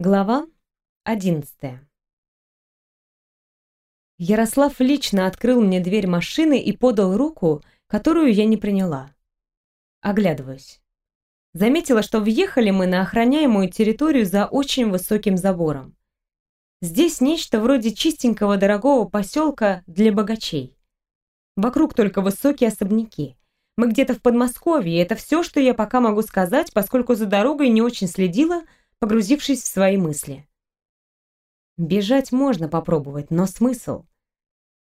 Глава одиннадцатая. Ярослав лично открыл мне дверь машины и подал руку, которую я не приняла. Оглядываюсь. Заметила, что въехали мы на охраняемую территорию за очень высоким забором. Здесь нечто вроде чистенького дорогого поселка для богачей. Вокруг только высокие особняки. Мы где-то в Подмосковье, это все, что я пока могу сказать, поскольку за дорогой не очень следила, погрузившись в свои мысли. Бежать можно попробовать, но смысл?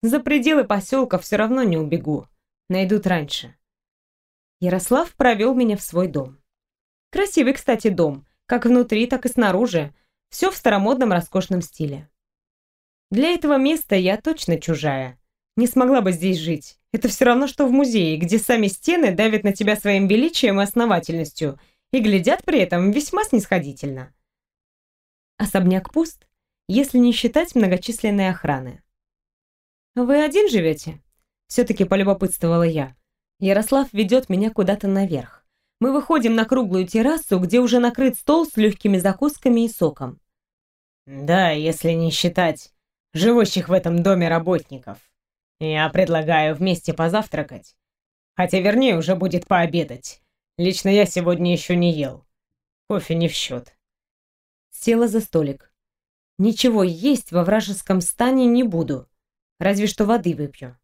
За пределы поселка все равно не убегу. Найдут раньше. Ярослав провел меня в свой дом. Красивый, кстати, дом, как внутри, так и снаружи. Все в старомодном роскошном стиле. Для этого места я точно чужая. Не смогла бы здесь жить. Это все равно, что в музее, где сами стены давят на тебя своим величием и основательностью – и глядят при этом весьма снисходительно. Особняк пуст, если не считать многочисленной охраны. «Вы один живете?» Все-таки полюбопытствовала я. Ярослав ведет меня куда-то наверх. Мы выходим на круглую террасу, где уже накрыт стол с легкими закусками и соком. «Да, если не считать живущих в этом доме работников. Я предлагаю вместе позавтракать. Хотя вернее уже будет пообедать. Лично я сегодня еще не ел. Кофе не в счет. Села за столик. Ничего есть во вражеском стане не буду. Разве что воды выпью.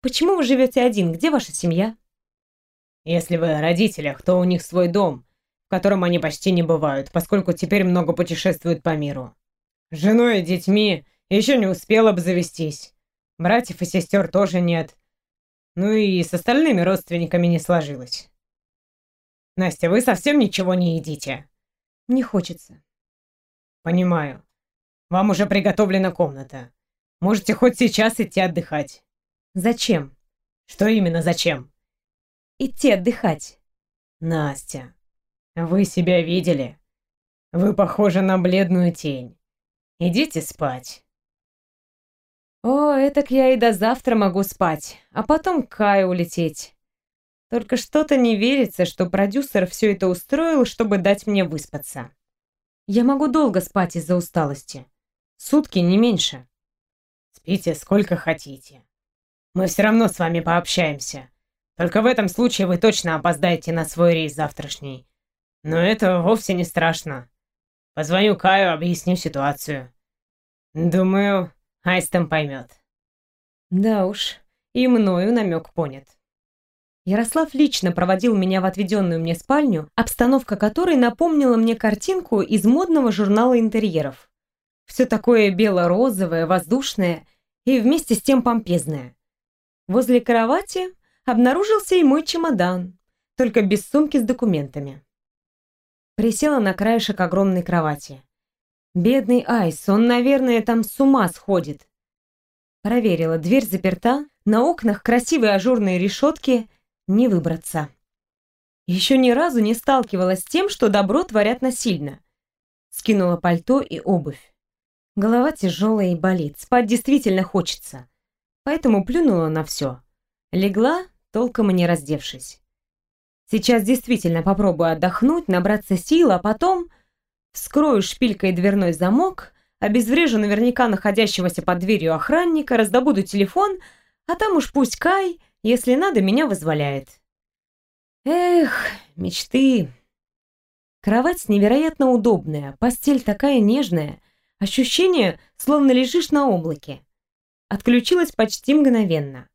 Почему вы живете один? Где ваша семья? Если вы о родителях, то у них свой дом, в котором они почти не бывают, поскольку теперь много путешествуют по миру. С женой и детьми еще не успел обзавестись. Братьев и сестер тоже нет. Ну и с остальными родственниками не сложилось. Настя, вы совсем ничего не едите? Не хочется. Понимаю. Вам уже приготовлена комната. Можете хоть сейчас идти отдыхать. Зачем? Что именно зачем? Идти отдыхать. Настя, вы себя видели? Вы похожи на бледную тень. Идите спать. О, этак я и до завтра могу спать, а потом к Каю улететь. Только что-то не верится, что продюсер все это устроил, чтобы дать мне выспаться. Я могу долго спать из-за усталости. Сутки, не меньше. Спите сколько хотите. Мы все равно с вами пообщаемся. Только в этом случае вы точно опоздаете на свой рейс завтрашний. Но это вовсе не страшно. Позвоню Каю, объясню ситуацию. Думаю, Айстем поймет. Да уж, и мною намек понят. Ярослав лично проводил меня в отведенную мне спальню, обстановка которой напомнила мне картинку из модного журнала интерьеров. Все такое бело-розовое, воздушное и вместе с тем помпезное. Возле кровати обнаружился и мой чемодан, только без сумки с документами. Присела на краешек огромной кровати. Бедный Айс, он, наверное, там с ума сходит. Проверила, дверь заперта, на окнах красивые ажурные решетки, не выбраться. Еще ни разу не сталкивалась с тем, что добро творят насильно. Скинула пальто и обувь. Голова тяжелая и болит, спать действительно хочется. Поэтому плюнула на все. Легла, толком и не раздевшись. Сейчас действительно попробую отдохнуть, набраться сил, а потом Вскрою шпилькой дверной замок, обезврежу наверняка находящегося под дверью охранника, раздобуду телефон, а там уж пусть Кай, если надо, меня вызволяет. Эх, мечты. Кровать невероятно удобная, постель такая нежная, ощущение, словно лежишь на облаке. Отключилась почти мгновенно.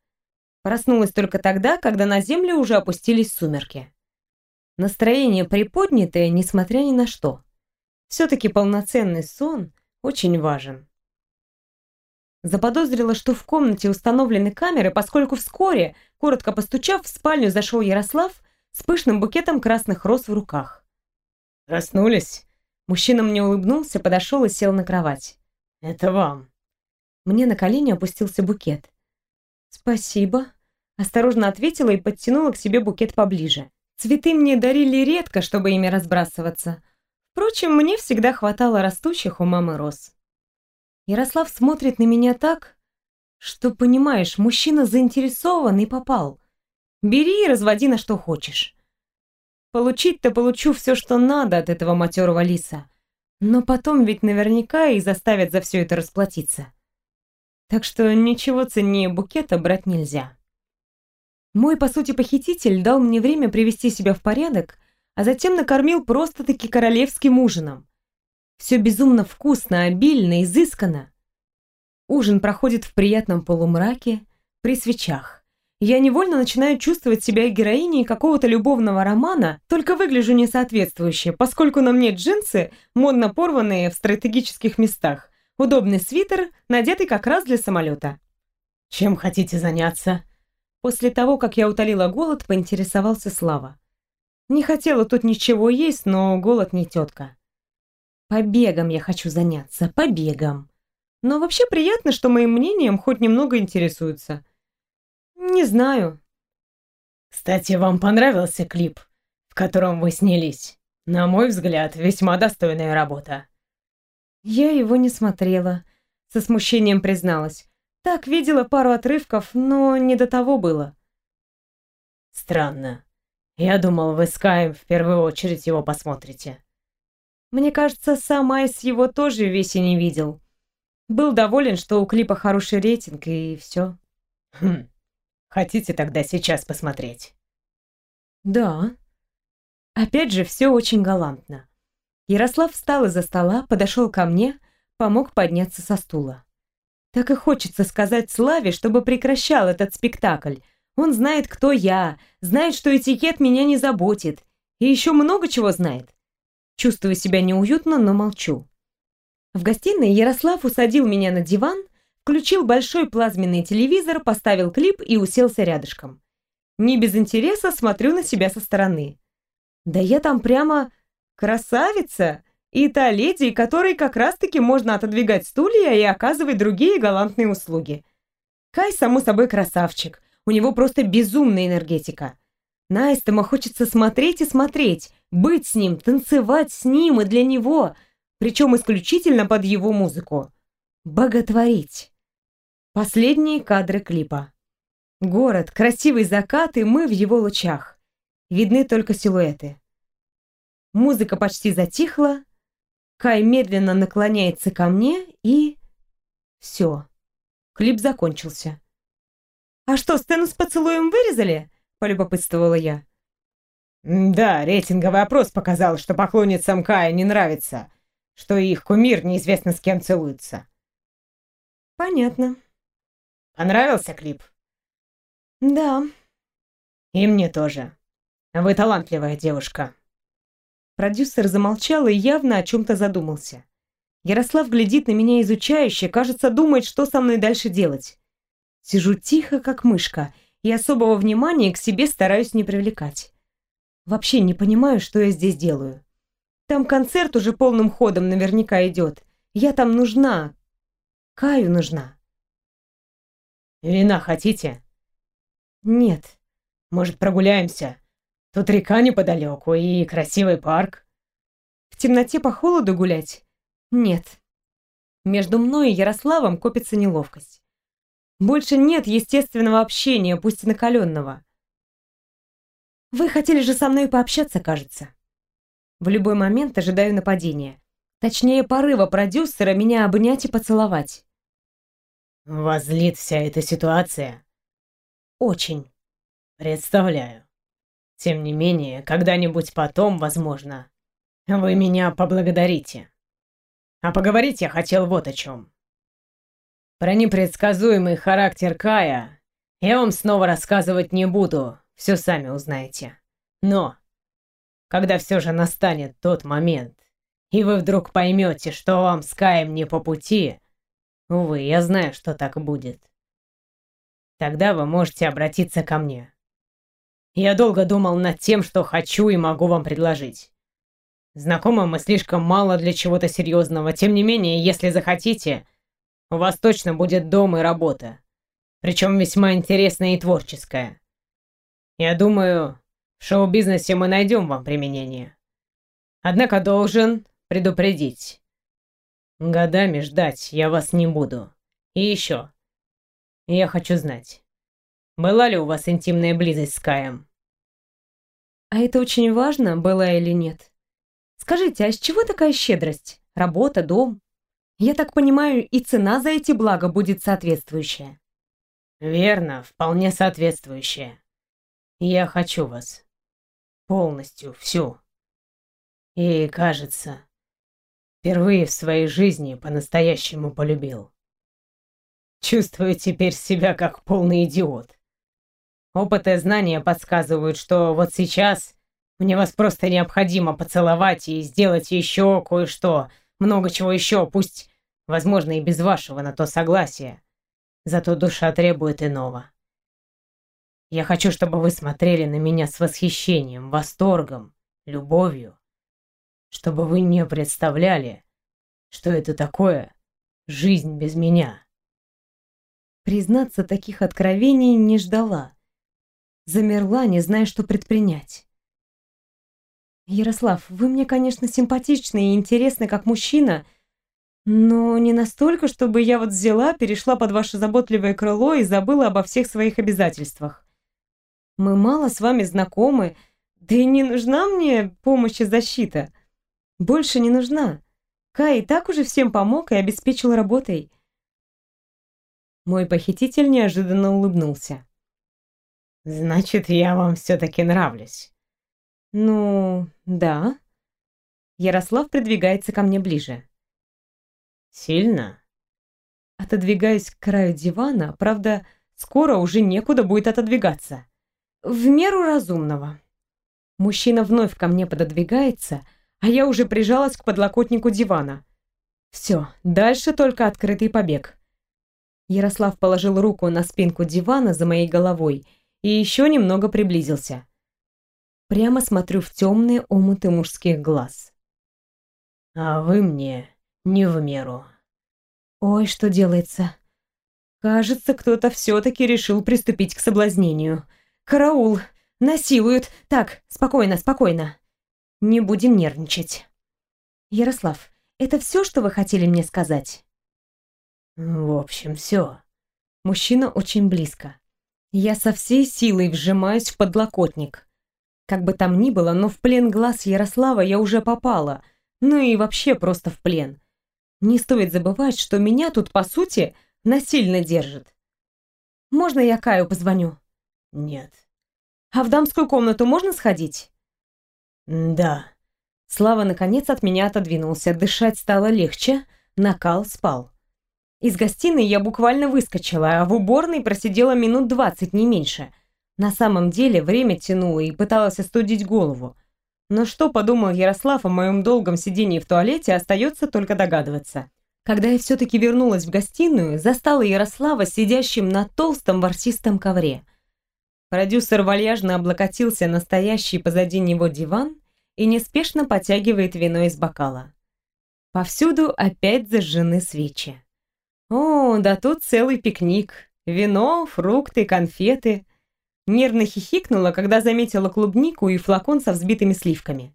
Проснулась только тогда, когда на землю уже опустились сумерки. Настроение приподнятое, несмотря ни на что. Все-таки полноценный сон очень важен. Заподозрила, что в комнате установлены камеры, поскольку вскоре, коротко постучав, в спальню зашел Ярослав с пышным букетом красных роз в руках. «Проснулись?» Мужчина мне улыбнулся, подошел и сел на кровать. «Это вам». Мне на колени опустился букет. «Спасибо», — осторожно ответила и подтянула к себе букет поближе. Цветы мне дарили редко, чтобы ими разбрасываться. Впрочем, мне всегда хватало растущих у мамы роз. Ярослав смотрит на меня так, что, понимаешь, мужчина заинтересован и попал. Бери и разводи на что хочешь. Получить-то получу все, что надо от этого матерого лиса. Но потом ведь наверняка и заставят за все это расплатиться. Так что ничего ценнее букета брать нельзя. Мой, по сути, похититель дал мне время привести себя в порядок, а затем накормил просто-таки королевским ужином. Все безумно вкусно, обильно, изысканно. Ужин проходит в приятном полумраке, при свечах. Я невольно начинаю чувствовать себя героиней какого-то любовного романа, только выгляжу несоответствующе, поскольку на мне джинсы, модно порванные в стратегических местах, удобный свитер, надетый как раз для самолета. «Чем хотите заняться?» После того, как я утолила голод, поинтересовался Слава. Не хотела тут ничего есть, но голод не тетка. Побегом я хочу заняться, побегом. Но вообще приятно, что моим мнением хоть немного интересуются. Не знаю. Кстати, вам понравился клип, в котором вы снялись? На мой взгляд, весьма достойная работа. Я его не смотрела, со смущением призналась. Так, видела пару отрывков, но не до того было. Странно. Я думал, вы с Каем в первую очередь его посмотрите. Мне кажется, сам Айс его тоже весь и не видел. Был доволен, что у клипа хороший рейтинг, и все. Хм. Хотите тогда сейчас посмотреть? Да. Опять же, все очень галантно. Ярослав встал из-за стола, подошел ко мне, помог подняться со стула. Так и хочется сказать Славе, чтобы прекращал этот спектакль. Он знает, кто я, знает, что этикет меня не заботит, и еще много чего знает. Чувствую себя неуютно, но молчу. В гостиной Ярослав усадил меня на диван, включил большой плазменный телевизор, поставил клип и уселся рядышком. Не без интереса смотрю на себя со стороны. Да я там прямо красавица и та леди, которой как раз-таки можно отодвигать стулья и оказывать другие галантные услуги. Кай, само собой, красавчик. У него просто безумная энергетика. На Эстома хочется смотреть и смотреть, быть с ним, танцевать с ним и для него, причем исключительно под его музыку. Боготворить. Последние кадры клипа. Город, красивый закат, и мы в его лучах. Видны только силуэты. Музыка почти затихла. Кай медленно наклоняется ко мне и... Все. Клип закончился. «А что, сцену с поцелуем вырезали?» – полюбопытствовала я. Да, рейтинговый опрос показал, что поклонницам Кая не нравится, что их кумир неизвестно с кем целуется. Понятно. Понравился клип? Да. И мне тоже. Вы талантливая девушка. Продюсер замолчал и явно о чем-то задумался. Ярослав глядит на меня изучающе, кажется, думает, что со мной дальше делать. Сижу тихо, как мышка, и особого внимания к себе стараюсь не привлекать. Вообще не понимаю, что я здесь делаю. Там концерт уже полным ходом наверняка идет. Я там нужна. Каю нужна. Вина хотите? Нет. Может, прогуляемся? Тут река неподалеку и красивый парк. В темноте по холоду гулять? Нет. Между мной и Ярославом копится неловкость. Больше нет естественного общения, пусть и накаленного. Вы хотели же со мной пообщаться, кажется. В любой момент ожидаю нападения. Точнее, порыва продюсера меня обнять и поцеловать. Вас злит вся эта ситуация? Очень. Представляю. Тем не менее, когда-нибудь потом, возможно, вы меня поблагодарите. А поговорить я хотел вот о чем. Про непредсказуемый характер Кая я вам снова рассказывать не буду, все сами узнаете. Но, когда все же настанет тот момент, и вы вдруг поймете, что вам с Каем не по пути, увы, я знаю, что так будет. Тогда вы можете обратиться ко мне. Я долго думал над тем, что хочу и могу вам предложить. Знакомы мы слишком мало для чего-то серьезного, тем не менее, если захотите, у вас точно будет дом и работа. Причем весьма интересная и творческая. Я думаю, в шоу-бизнесе мы найдем вам применение. Однако должен предупредить. Годами ждать я вас не буду. И еще. Я хочу знать, была ли у вас интимная близость с Каем? А это очень важно, была или нет. Скажите, а с чего такая щедрость? работа, дом. Я так понимаю, и цена за эти блага будет соответствующая. Верно, вполне соответствующая. Я хочу вас. Полностью, всю. И, кажется, впервые в своей жизни по-настоящему полюбил. Чувствую теперь себя как полный идиот. Опыт и знания подсказывают, что вот сейчас мне вас просто необходимо поцеловать и сделать еще кое-что, много чего еще, пусть, возможно, и без вашего на то согласия. Зато душа требует иного. Я хочу, чтобы вы смотрели на меня с восхищением, восторгом, любовью. Чтобы вы не представляли, что это такое жизнь без меня. Признаться, таких откровений не ждала. Замерла, не зная, что предпринять. Ярослав, вы мне, конечно, симпатичны и интересны как мужчина, но не настолько, чтобы я вот взяла, перешла под ваше заботливое крыло и забыла обо всех своих обязательствах. Мы мало с вами знакомы, да и не нужна мне помощь и защита. Больше не нужна. Кай и так уже всем помог и обеспечил работой. Мой похититель неожиданно улыбнулся. «Значит, я вам все-таки нравлюсь». «Ну, да». Ярослав придвигается ко мне ближе. «Сильно?» Отодвигаюсь к краю дивана, правда, скоро уже некуда будет отодвигаться. В меру разумного. Мужчина вновь ко мне пододвигается, а я уже прижалась к подлокотнику дивана. Все, дальше только открытый побег. Ярослав положил руку на спинку дивана за моей головой и еще немного приблизился. Прямо смотрю в темные омуты мужских глаз. «А вы мне не в меру». Ой, что делается. Кажется, кто-то все-таки решил приступить к соблазнению. Караул! Насилуют! Так, спокойно, спокойно. Не будем нервничать. Ярослав, это все, что вы хотели мне сказать? В общем, все. Мужчина очень близко. Я со всей силой вжимаюсь в подлокотник. Как бы там ни было, но в плен глаз Ярослава я уже попала. Ну и вообще просто в плен. Не стоит забывать, что меня тут, по сути, насильно держат. Можно я Каю позвоню? Нет. А в дамскую комнату можно сходить? Да. Слава наконец от меня отодвинулся. Дышать стало легче, накал спал. Из гостиной я буквально выскочила, а в уборной просидела минут двадцать, не меньше. На самом деле время тянуло и пыталась остудить голову. Но что подумал Ярослав о моем долгом сидении в туалете, остается только догадываться. Когда я все-таки вернулась в гостиную, застала Ярослава сидящим на толстом ворсистом ковре. Продюсер вальяжно облокотился на стоящий позади него диван и неспешно потягивает вино из бокала. Повсюду опять зажжены свечи. О, да тут целый пикник. Вино, фрукты, конфеты. Нервно хихикнула, когда заметила клубнику и флакон со взбитыми сливками.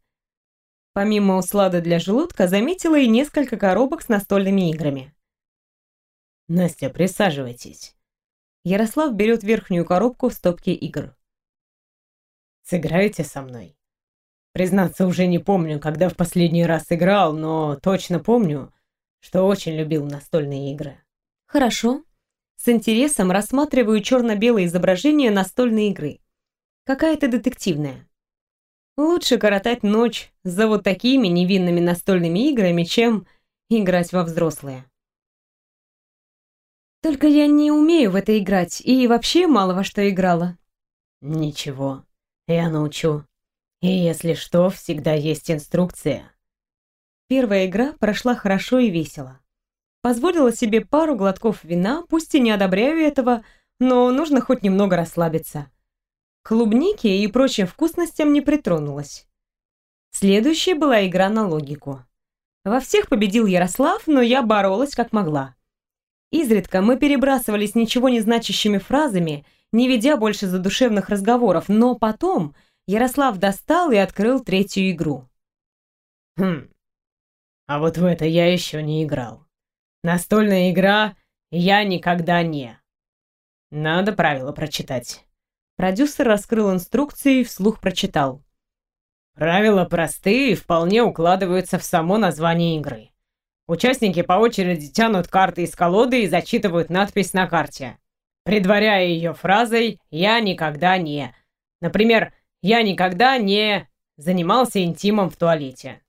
Помимо услада для желудка, заметила и несколько коробок с настольными играми. «Настя, присаживайтесь». Ярослав берет верхнюю коробку в стопке игр. «Сыграете со мной?» Признаться, уже не помню, когда в последний раз играл, но точно помню, что очень любил настольные игры. «Хорошо», с интересом рассматриваю черно-белое изображение настольной игры. Какая-то детективная. Лучше коротать ночь за вот такими невинными настольными играми, чем играть во взрослые. Только я не умею в это играть и вообще мало во что играла. Ничего, я научу. И если что, всегда есть инструкция. Первая игра прошла хорошо и весело. Позволила себе пару глотков вина, пусть и не одобряю этого, но нужно хоть немного расслабиться. Клубники и прочим вкусностям не притронулась. Следующая была игра на логику. Во всех победил Ярослав, но я боролась как могла. Изредка мы перебрасывались ничего не значащими фразами, не ведя больше задушевных разговоров, но потом Ярослав достал и открыл третью игру. Хм, а вот в это я еще не играл. Настольная игра «Я никогда не». Надо правила прочитать. Продюсер раскрыл инструкции и вслух прочитал. Правила простые и вполне укладываются в само название игры. Участники по очереди тянут карты из колоды и зачитывают надпись на карте, предваряя ее фразой «Я никогда не...» Например, «Я никогда не...» занимался интимом в туалете.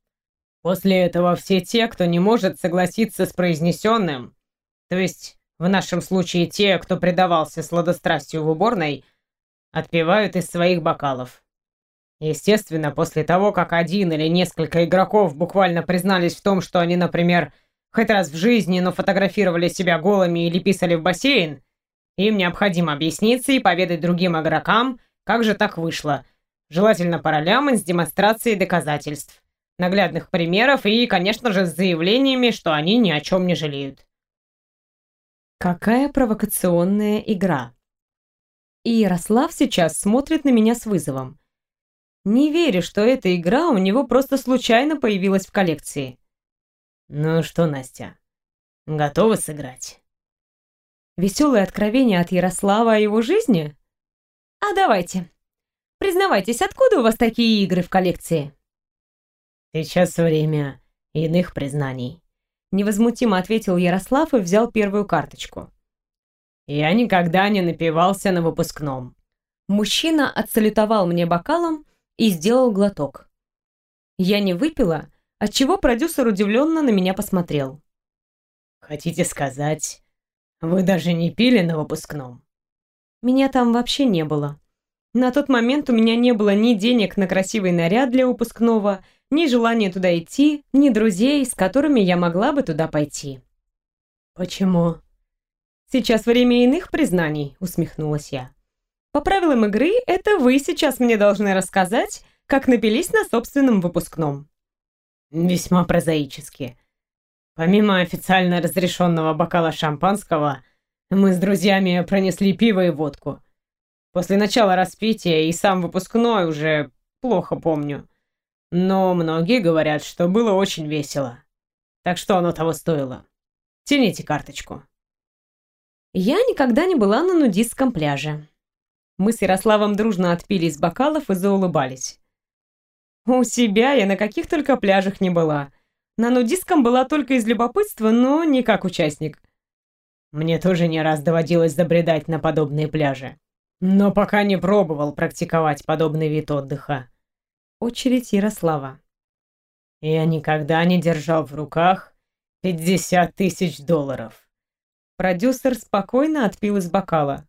После этого все те, кто не может согласиться с произнесенным, то есть в нашем случае те, кто предавался сладострастию в уборной, отпивают из своих бокалов. Естественно, после того, как один или несколько игроков буквально признались в том, что они, например, хоть раз в жизни, но фотографировали себя голыми или писали в бассейн, им необходимо объясниться и поведать другим игрокам, как же так вышло. Желательно параллельно с демонстрацией доказательств, наглядных примеров и, конечно же, с заявлениями, что они ни о чем не жалеют. Какая провокационная игра. И Ярослав сейчас смотрит на меня с вызовом. Не верю, что эта игра у него просто случайно появилась в коллекции. Ну что, Настя, готова сыграть? Веселое откровение от Ярослава о его жизни? А давайте. Признавайтесь, откуда у вас такие игры в коллекции? Сейчас время иных признаний. Невозмутимо ответил Ярослав и взял первую карточку. Я никогда не напивался на выпускном. Мужчина отсалютовал мне бокалом и сделал глоток. Я не выпила, отчего продюсер удивленно на меня посмотрел. «Хотите сказать, вы даже не пили на выпускном?» Меня там вообще не было. На тот момент у меня не было ни денег на красивый наряд для выпускного, ни желания туда идти, ни друзей, с которыми я могла бы туда пойти. «Почему?» «Сейчас время иных признаний», — усмехнулась я. По правилам игры, это вы сейчас мне должны рассказать, как напились на собственном выпускном. Весьма прозаически. Помимо официально разрешенного бокала шампанского, мы с друзьями пронесли пиво и водку. После начала распития и сам выпускной уже плохо помню. Но многие говорят, что было очень весело. Так что оно того стоило. Тяните карточку. Я никогда не была на нудистском пляже. Мы с Ярославом дружно отпили из бокалов и заулыбались. У себя я на каких только пляжах не была. На нудистском была только из любопытства, но не как участник. Мне тоже не раз доводилось забредать на подобные пляжи. Но пока не пробовал практиковать подобный вид отдыха. Очередь Ярослава. Я никогда не держал в руках 50 тысяч долларов. Продюсер спокойно отпил из бокала.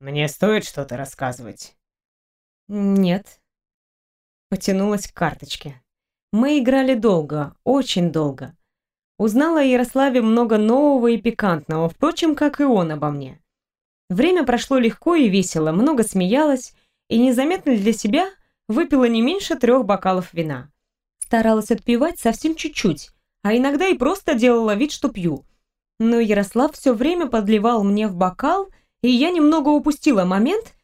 Мне стоит что-то рассказывать? Нет. Потянулась к карточке. Мы играли долго, очень долго. Узнала о Ярославе много нового и пикантного, впрочем, как и он обо мне. Время прошло легко и весело, много смеялась, и незаметно для себя выпила не меньше трех бокалов вина. Старалась отпивать совсем чуть-чуть, а иногда и просто делала вид, что пью. Но Ярослав все время подливал мне в бокал – и я немного упустила момент.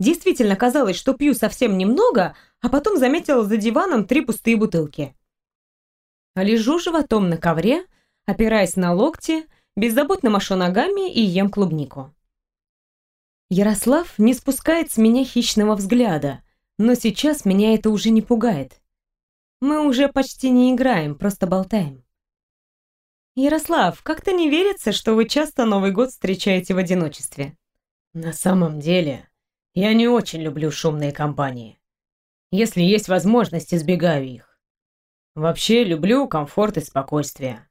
Действительно казалось, что пью совсем немного, а потом заметила за диваном три пустые бутылки. Лежу животом на ковре, опираясь на локти, беззаботно машу ногами и ем клубнику. Ярослав не спускает с меня хищного взгляда, но сейчас меня это уже не пугает. Мы уже почти не играем, просто болтаем. Ярослав, как-то не верится, что вы часто Новый год встречаете в одиночестве. На самом деле, я не очень люблю шумные компании. Если есть возможность, избегаю их. Вообще, люблю комфорт и спокойствие.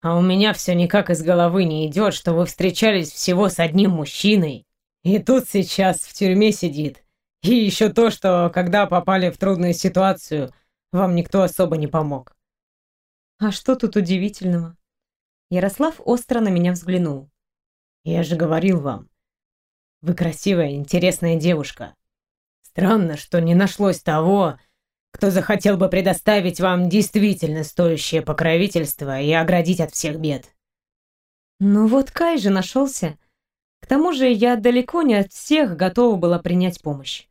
А у меня все никак из головы не идет, что вы встречались всего с одним мужчиной, и тут сейчас в тюрьме сидит. И еще то, что когда попали в трудную ситуацию, вам никто особо не помог. А что тут удивительного? Ярослав остро на меня взглянул. Я же говорил вам, вы красивая, интересная девушка. Странно, что не нашлось того, кто захотел бы предоставить вам действительно стоящее покровительство и оградить от всех бед. Ну вот Кай же нашелся. К тому же я далеко не от всех готова была принять помощь.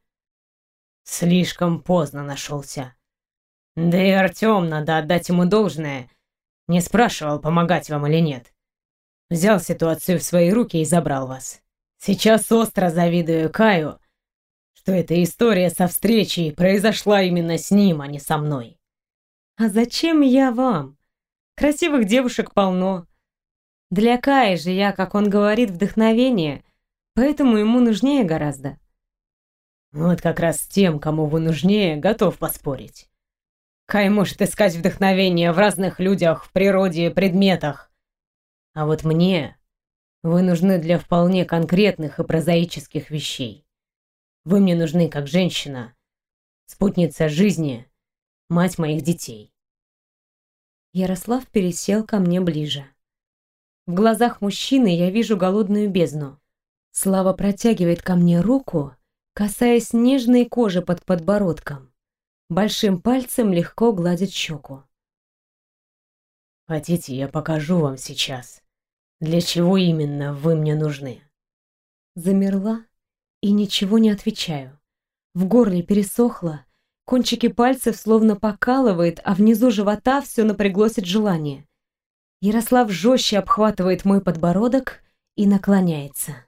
Слишком поздно нашелся. Да и Артем, надо отдать ему должное, не спрашивал, помогать вам или нет. Взял ситуацию в свои руки и забрал вас. Сейчас остро завидую Каю, что эта история со встречей произошла именно с ним, а не со мной. А зачем я вам? Красивых девушек полно. Для Каи же я, как он говорит, вдохновение, поэтому ему нужнее гораздо. Вот как раз с тем, кому вы нужнее, готов поспорить. Кай может искать вдохновение в разных людях, в природе, предметах. А вот мне вы нужны для вполне конкретных и прозаических вещей. Вы мне нужны как женщина, спутница жизни, мать моих детей. Ярослав пересел ко мне ближе. В глазах мужчины я вижу голодную бездну. Слава протягивает ко мне руку, касаясь нежной кожи под подбородком. Большим пальцем легко гладит щеку. «Хотите, я покажу вам сейчас, для чего именно вы мне нужны?» Замерла и ничего не отвечаю. В горле пересохло, кончики пальцев словно покалывает, а внизу живота все напряглось от желания. Ярослав жестче обхватывает мой подбородок и наклоняется.